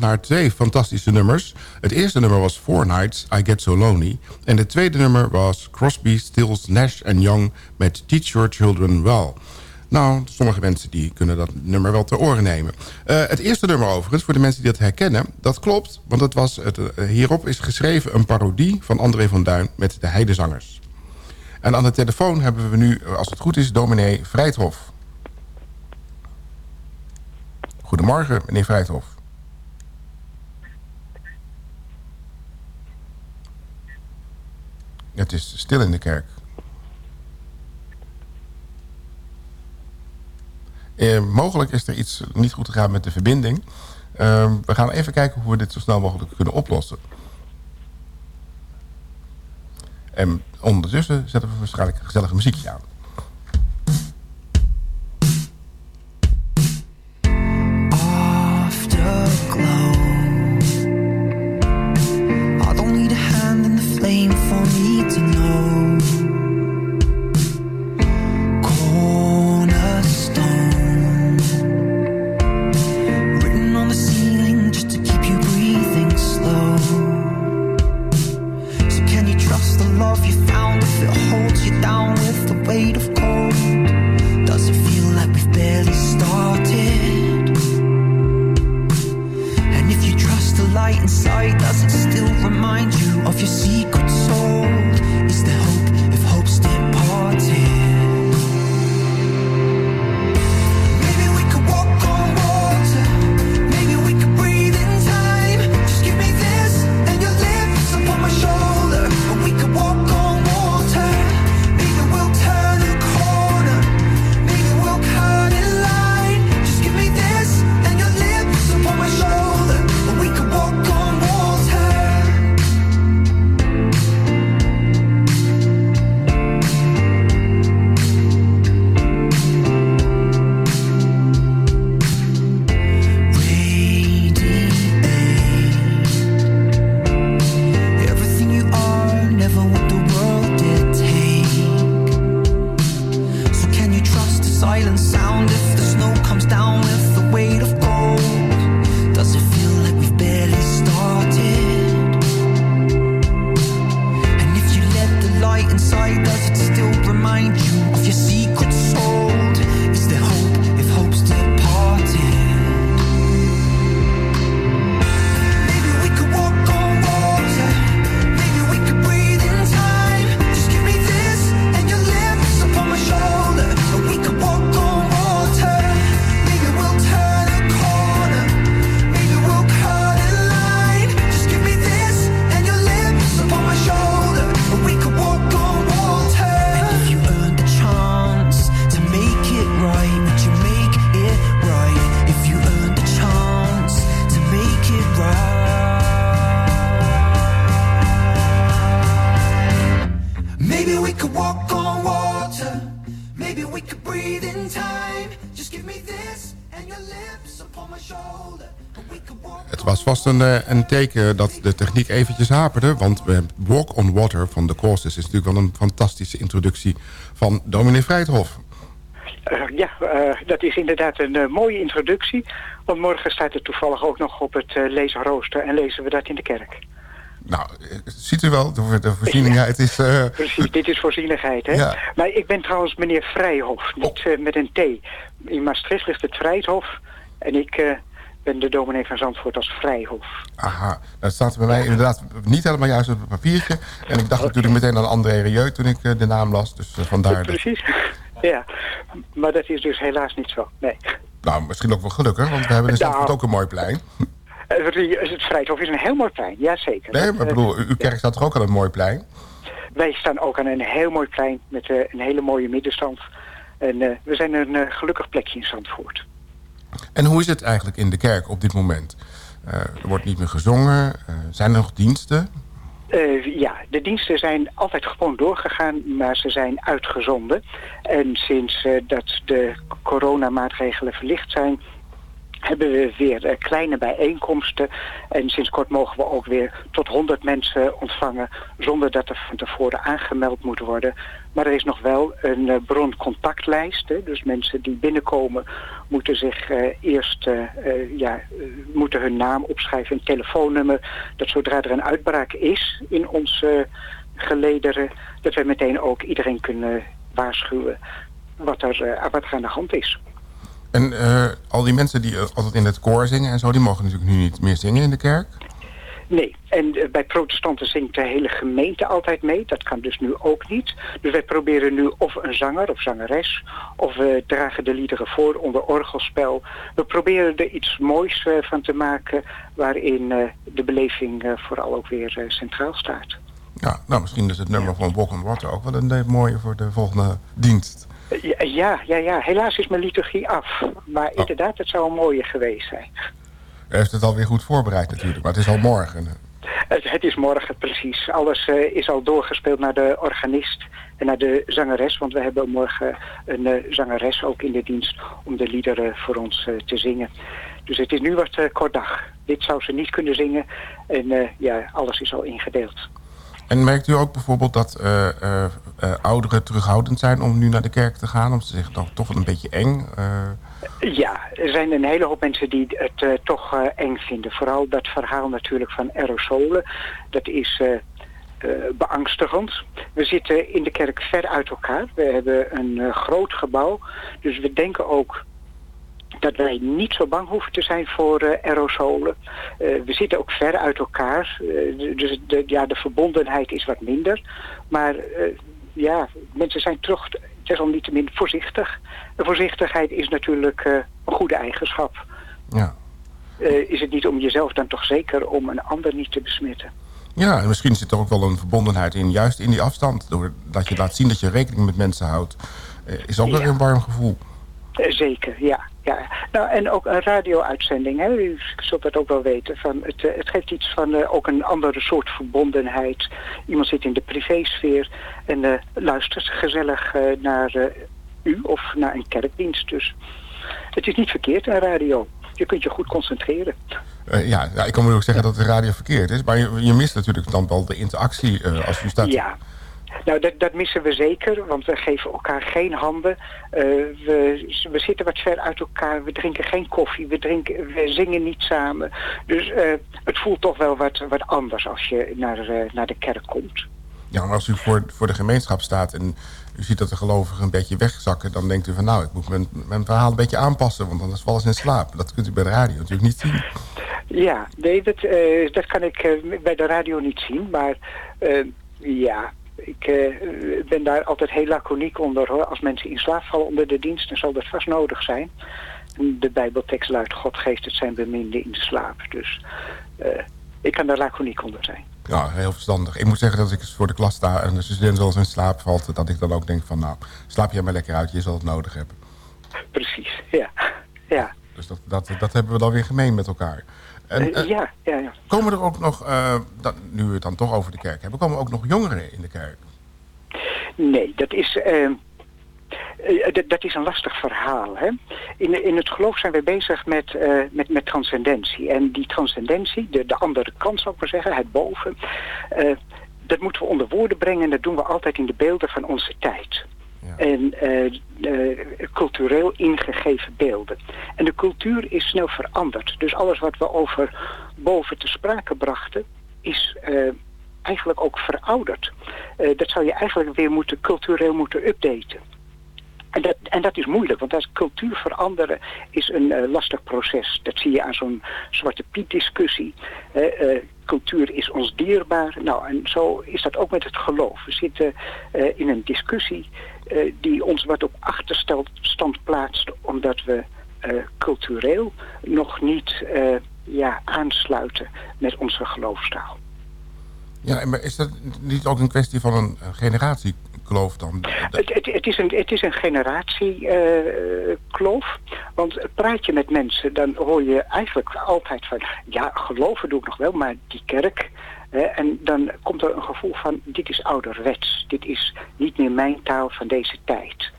naar twee fantastische nummers. Het eerste nummer was Four Nights, I Get So Lonely. En het tweede nummer was Crosby, Stills, Nash Young met Teach Your Children Well. Nou, sommige mensen die kunnen dat nummer wel ter oren nemen. Eh, het eerste nummer overigens, voor de mensen die dat herkennen... dat klopt, want het was het, eh, hierop is geschreven een parodie... van André van Duin met de Heidezangers. En aan de telefoon hebben we nu, als het goed is, dominee Vrijthof. Goedemorgen, meneer Vrijthof. Het is stil in de kerk. Eh, mogelijk is er iets niet goed gegaan met de verbinding. Eh, we gaan even kijken hoe we dit zo snel mogelijk kunnen oplossen. En ondertussen zetten we waarschijnlijk een gezellige muziekje aan. Vast een, eh, een teken dat de techniek eventjes haperde... want we hebben Walk on Water van The Causes... is natuurlijk wel een fantastische introductie van dominee Vrijthof. Eh, ja, eh, dat is inderdaad een eh, mooie introductie. Want morgen staat het toevallig ook nog op het lezenrooster en lezen we dat in de kerk. Nou, eh, ziet u wel, de, de voorzienigheid is... eh, Precies, dit is voorzienigheid, hè? Ja. Maar ik ben trouwens meneer Vrijhof, niet eh, met een T. In Maastricht ligt het Vrijthof en ik eh, ben de dominee van Zandvoort als Vrijhof. Aha, dat staat bij mij inderdaad niet helemaal juist op het papiertje. En ik dacht natuurlijk meteen aan André Rieu toen ik eh, de naam las. Dus eh, vandaar... dat- Precies, ja. Maar dat is dus helaas niet zo, nee. Nou, misschien ook wel gelukkig, want we hebben in Nou. Zandvoort ook een mooi plein. Eh, Het Vrijthof is een heel mooi plein, jazeker. Nee, maar ik bedoel, uw kerk staat toch ook aan een mooi plein? Wij staan ook aan een heel mooi plein met een hele mooie middenstand. En we zijn een gelukkig plekje in Zandvoort. En hoe is het eigenlijk in de kerk op dit moment? Eh, er wordt niet meer gezongen. eh, zijn er nog diensten? Eh, ja, de diensten zijn altijd gewoon doorgegaan, maar ze zijn uitgezonden. En sinds dat de coronamaatregelen verlicht zijn, hebben we weer eh, kleine bijeenkomsten. En sinds kort mogen we ook weer tot 100 mensen ontvangen zonder dat er van tevoren aangemeld moet worden. Maar er is nog wel een eh, broncontactlijst. Dus mensen die binnenkomen moeten zich eh, eerst ja, moeten hun naam opschrijven, een telefoonnummer. Dat zodra er een uitbraak is in ons eh, gelederen, dat wij meteen ook iedereen kunnen waarschuwen wat er, wat er aan de hand is. En eh, al die mensen die eh, altijd in het koor zingen en zo... die mogen natuurlijk nu niet meer zingen in de kerk. Nee, en eh, bij protestanten zingt de hele gemeente altijd mee. Dat kan dus nu ook niet. Dus wij proberen nu of een zanger of zangeres... of we dragen de liederen voor onder orgelspel. We proberen er iets moois van te maken... waarin de beleving vooral ook weer centraal staat. Ja, nou, misschien is het nummer van Walk on Water ook wel een mooie voor de volgende dienst. Ja, ja, ja. Helaas is mijn liturgie af. Maar inderdaad, het zou een mooie geweest zijn. U heeft het alweer goed voorbereid natuurlijk, maar het is al morgen. Het, het is morgen precies. Alles eh, is al doorgespeeld naar de organist en naar de zangeres. Want we hebben morgen een eh, zangeres ook in de dienst om de liederen voor ons eh, te zingen. Dus het is nu wat kort dag. Dit zou ze niet kunnen zingen. En ja, alles is al ingedeeld. En merkt u ook bijvoorbeeld dat eh, eh, eh, ouderen terughoudend zijn om nu naar de kerk te gaan? Om ze zich dan toch een beetje eng? Ja, er zijn een hele hoop mensen die het toch eng vinden. Vooral dat verhaal natuurlijk van aerosolen. Dat is beangstigend. We zitten in de kerk ver uit elkaar. We hebben een groot gebouw. Dus we denken ook dat wij niet zo bang hoeven te zijn voor eh, aerosolen. Eh, we zitten ook ver uit elkaar. Eh, dus de, ja, de verbondenheid is wat minder. Maar ja, mensen zijn toch desalniettemin voorzichtig. En voorzichtigheid is natuurlijk een goede eigenschap. ja. Is het niet om jezelf dan toch zeker om een ander niet te besmetten? ja, en misschien zit er ook wel een verbondenheid in, juist in die afstand. Doordat je laat zien dat je rekening met mensen houdt, is ook Ja. weer een warm gevoel. Eh, zeker, ja. ja. Nou, en ook een radio-uitzending, hè. u zult dat ook wel weten. Van het, eh, het geeft iets van eh, ook een andere soort verbondenheid. Iemand zit in de privésfeer en luistert gezellig naar u of naar een kerkdienst. Dus het is niet verkeerd, een radio. Je kunt je goed concentreren. Ja, ja, ik kan me ook zeggen dat de radio verkeerd is. Maar je, je mist natuurlijk dan wel de interactie als u staat. Ja. Nou, dat, dat missen we zeker, want we geven elkaar geen handen. Eh, we, we zitten wat ver uit elkaar, we drinken geen koffie, we, drinken, we zingen niet samen. Dus eh, het voelt toch wel wat, wat anders als je naar, eh, naar de kerk komt. Ja, maar als u voor, voor de gemeenschap staat en u ziet dat de gelovigen een beetje wegzakken... dan denkt u van nou, ik moet mijn, mijn verhaal een beetje aanpassen... want anders vallen ze in slaap. Dat kunt u bij de radio natuurlijk niet zien. Ja, nee, dat, dat kan ik bij de radio niet zien, maar ja... Ik eh, ben daar altijd heel laconiek onder hoor. Als mensen in slaap vallen onder de dienst, dan zal dat vast nodig zijn. De Bijbeltekst luidt, God geeft het zijn beminde in de slaap. Dus eh, ik kan daar laconiek onder zijn. Ja, heel verstandig. Ik moet zeggen dat ik eens voor de klas sta en de student wel eens in slaap valt... dat ik dan ook denk van nou, slaap jij maar lekker uit, je zal het nodig hebben. Precies, ja. ja. Dus dat, dat, dat hebben we dan weer gemeen met elkaar. En, Eh, eh, ja, ja, ja. Komen er ook nog, eh, dat, nu we het dan toch over de kerk hebben... komen ook nog jongeren in de kerk? Nee, dat is... dat- is een lastig verhaal. Hè? In, in het geloof zijn we bezig met, met, met transcendentie. En die transcendentie, de, de andere kant zou ik maar zeggen, het boven... dat moeten we onder woorden brengen en dat doen we altijd in de beelden van onze tijd. En eh, eh, cultureel ingegeven beelden. En de cultuur is snel veranderd. Dus alles wat we over boven te sprake brachten, is eh, eigenlijk ook verouderd. Dat zou je eigenlijk weer moeten, cultureel moeten updaten. En dat, dat is moeilijk, want als cultuur veranderen is een eh, lastig proces. Dat zie je aan zo'n Zwarte Piet discussie. Eh, eh, cultuur is ons dierbaar. Nou, en zo is dat ook met het geloof. We zitten in een discussie die ons wat op achterstand stand plaatst, omdat we cultureel nog niet ja, aansluiten met onze geloofstaal. Ja, maar is dat niet ook een kwestie van een eh, generatiekloof dan? Het, het, is een, een generatiekloof. want praat je met mensen, dan hoor je eigenlijk altijd van... ja, geloven doe ik nog wel, maar die kerk... eh, en dan komt er een gevoel van, dit is ouderwets. Dit is niet meer mijn taal van deze tijd.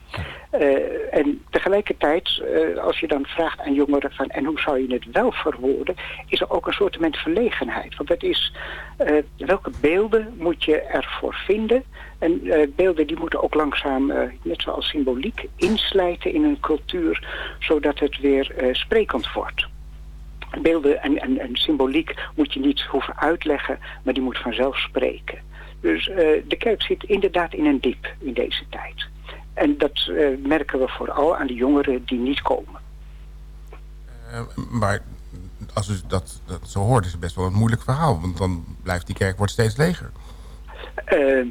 Eh, en tegelijkertijd, eh, als je dan vraagt aan jongeren van... en hoe zou je het wel verwoorden... is er ook een soort verlegenheid. Want dat is, eh, welke beelden moet je ervoor vinden... En beelden die moeten ook langzaam, net zoals symboliek, inslijten in een cultuur, zodat het weer sprekend wordt. Beelden en, en, en symboliek moet je niet hoeven uitleggen, maar die moet vanzelf spreken. Dus de kerk zit inderdaad in een diep in deze tijd. En dat eh, merken we vooral aan de jongeren die niet komen. Eh, maar als u dat, dat zo hoort, is het best wel een moeilijk verhaal. Want dan blijft die kerk wordt steeds leger. Eh,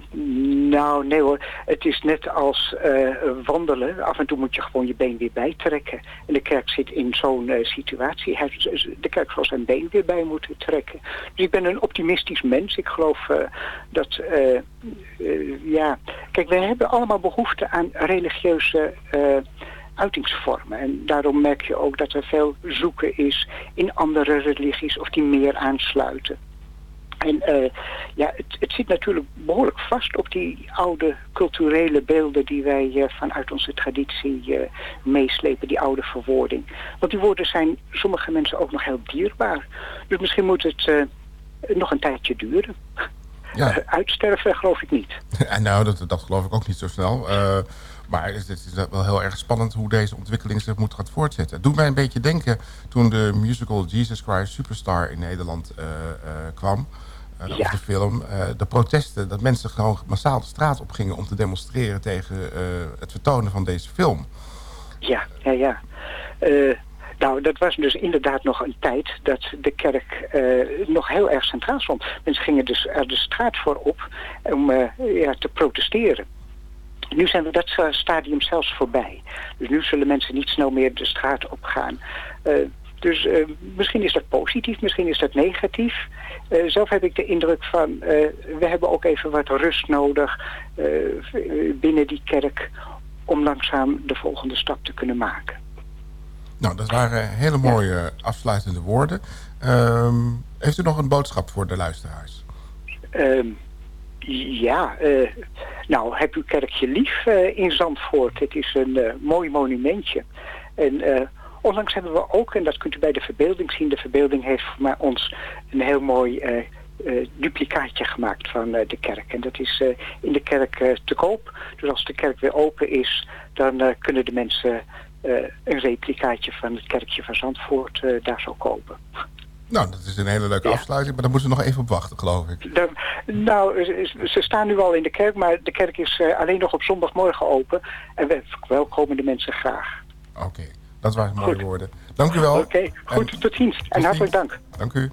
nou, nee hoor. Het is net als eh, wandelen. Af en toe moet je gewoon je been weer bijtrekken. En de kerk zit in zo'n eh, situatie. Hij, de kerk zal zijn been weer bij moeten trekken. Dus ik ben een optimistisch mens. Ik geloof dat, ja... Kijk, wij hebben allemaal behoefte aan religieuze... uitingsvormen. En daarom merk je ook dat er veel zoeken is in andere religies of die meer aansluiten. En eh, ja, het, het zit natuurlijk behoorlijk vast op die oude culturele beelden die wij eh, vanuit onze traditie eh, meeslepen, die oude verwoording. Want die woorden zijn sommige mensen ook nog heel dierbaar. Dus misschien moet het nog een tijdje duren. Ja. Uitsterven geloof ik niet. En nou, dat, dat geloof ik ook niet zo snel. Maar het is wel heel erg spannend hoe deze ontwikkeling zich moet gaan voortzetten. Het doet mij een beetje denken toen de musical Jesus Christ Superstar in Nederland kwam. Of de film. eh, de protesten, dat mensen gewoon massaal de straat op gingen om te demonstreren tegen eh, het vertonen van deze film. Ja, ja, ja. Nou, dat was dus inderdaad nog een tijd dat de kerk nog heel erg centraal stond. Mensen gingen dus er de straat voor op om ja, te protesteren. Nu zijn we dat stadium zelfs voorbij. Dus nu zullen mensen niet snel meer de straat op gaan. Dus eh, misschien is dat positief, misschien is dat negatief. Eh, zelf heb ik de indruk van, eh, we hebben ook even wat rust nodig binnen die kerk om langzaam de volgende stap te kunnen maken. Nou, dat waren hele mooie afsluitende woorden. Ehm, heeft u nog een boodschap voor de luisteraars? Ehm, ja, nou heb uw kerkje lief in Zandvoort. Het is een mooi monumentje. En onlangs hebben we ook, en dat kunt u bij de verbeelding zien... de verbeelding heeft voor mij ons een heel mooi eh, eh, duplicaatje gemaakt van eh, de kerk. En dat is in de kerk te koop. Dus als de kerk weer open is, dan kunnen de mensen een replicaatje van het kerkje van Zandvoort daar zo kopen. Nou, dat is een hele leuke afsluiting, maar daar moeten we nog even op wachten, geloof ik. Nou, ze- staan nu al in de kerk, maar de kerk is alleen nog op zondagmorgen open. En we welkomen de mensen graag. Oké, dat waren mooie woorden. Dank u wel. Oké, goed, tot ziens. En hartelijk dank. Dank u.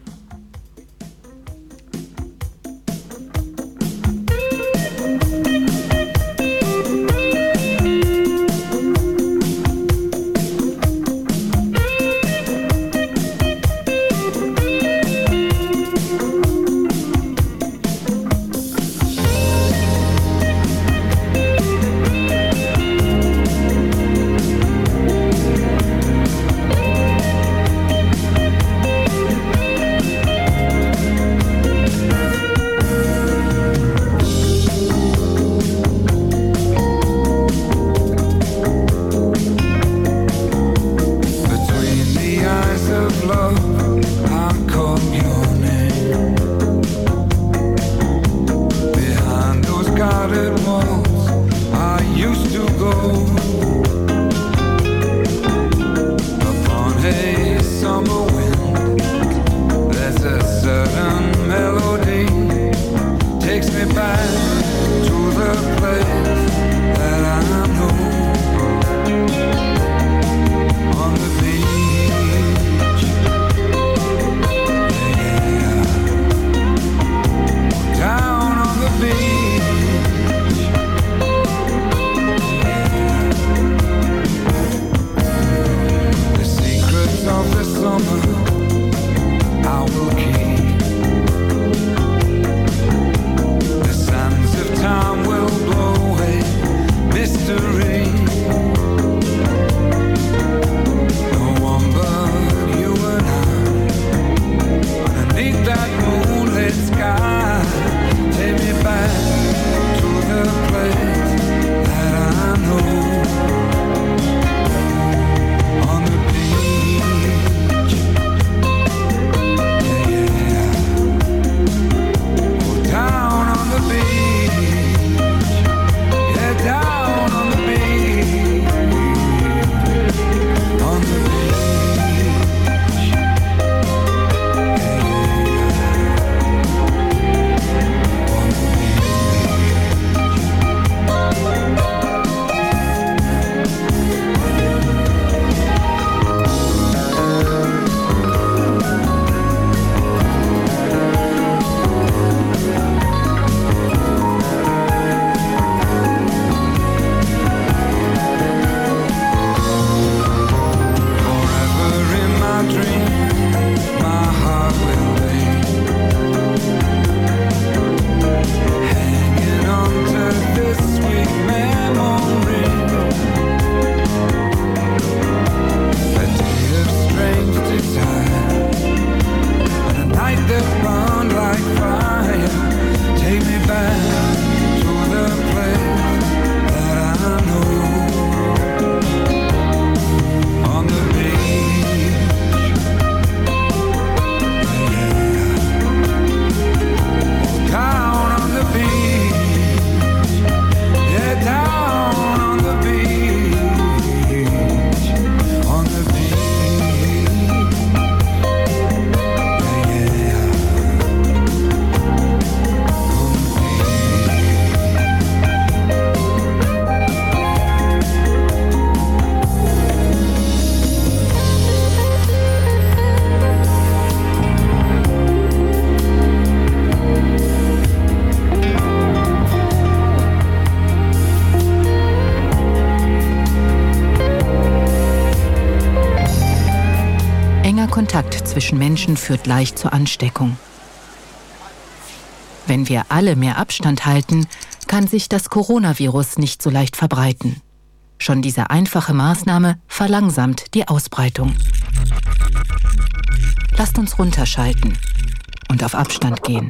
Menschen führt leicht zur Ansteckung. Wenn wir alle mehr Abstand halten, kann sich das Coronavirus nicht so leicht verbreiten. Schon diese einfache Maßnahme verlangsamt die Ausbreitung. Lasst uns runterschalten und auf Abstand gehen.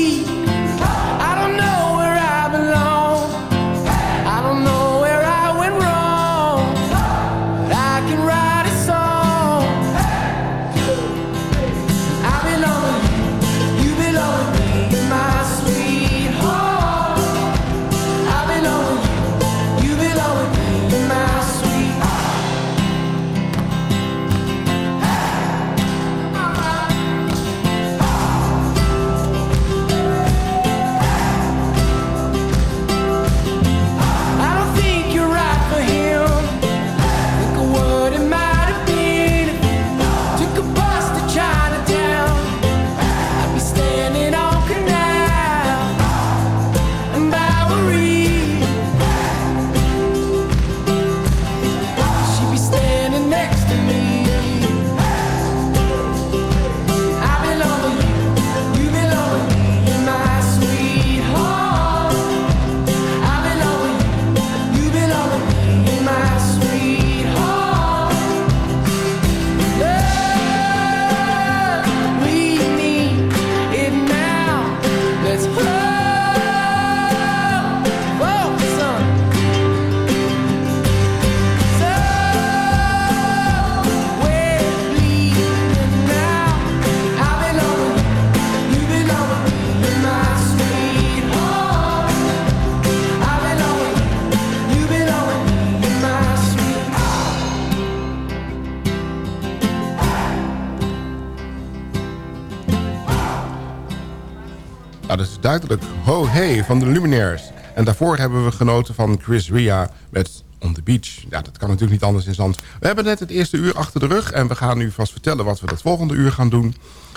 Duidelijk. Ho Hey van de Luminaires. En daarvoor hebben we genoten van Chris Ria met On The Beach. Ja, dat kan natuurlijk niet anders in Zand. We hebben net het eerste uur achter de rug... en we gaan nu vast vertellen wat we het volgende uur gaan doen.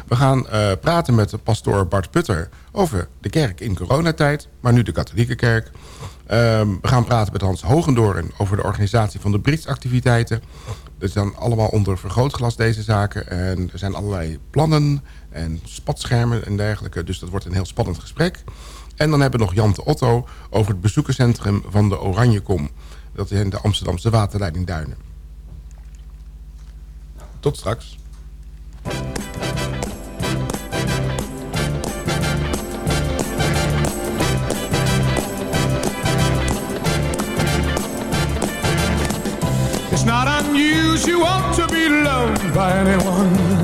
We gaan eh, praten met de pastoor Bart Putter over de kerk in coronatijd... maar nu de katholieke kerk. Ehm, we gaan praten met Hans Hogendoorn over de organisatie van de Brits-activiteiten. Dat zijn allemaal onder vergrootglas deze zaken. En er zijn allerlei plannen en spatschermen en dergelijke. Dus dat wordt een heel spannend gesprek. En dan hebben we nog Jan de Otto over het bezoekerscentrum van de Oranjekom. Dat is in de Amsterdamse waterleiding Duinen. Tot straks. It's not unusual to be loved by anyone.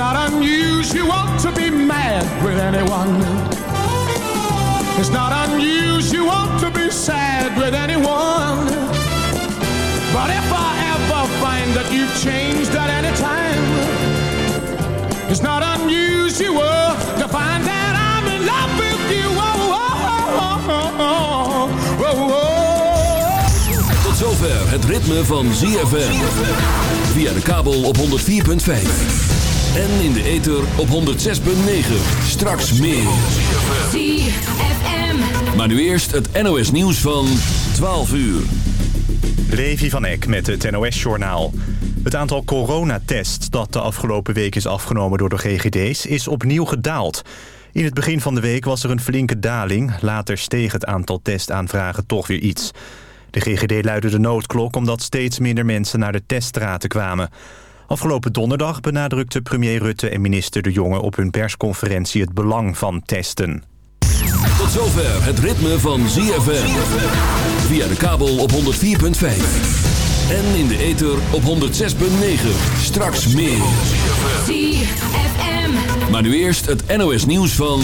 not unusual to be mad with anyone. It's not unusual to be sad with anyone. But if I ever find that you've changed at any time, it's not unusual to find that I'm in love with you. Oh, oh, oh. Tot zover het ritme van ZFM. Via de kabel op 104.5. En in de ether op 106.9. Straks meer. ZFM. Maar nu eerst het NOS nieuws van 12 uur. Levi van Eck met het NOS-journaal. Het aantal coronatests dat de afgelopen week is afgenomen door de GGD's is opnieuw gedaald. In het begin van de week was er een flinke daling. Later steeg het aantal testaanvragen toch weer iets. De GGD luidde de noodklok omdat steeds minder mensen naar de teststraten kwamen. Afgelopen donderdag benadrukte premier Rutte en minister De Jonge op hun persconferentie het belang van testen. Tot zover het ritme van ZFM. Via de kabel op 104.5. En in de ether op 106.9. Straks meer. ZFM. Maar nu eerst het NOS nieuws van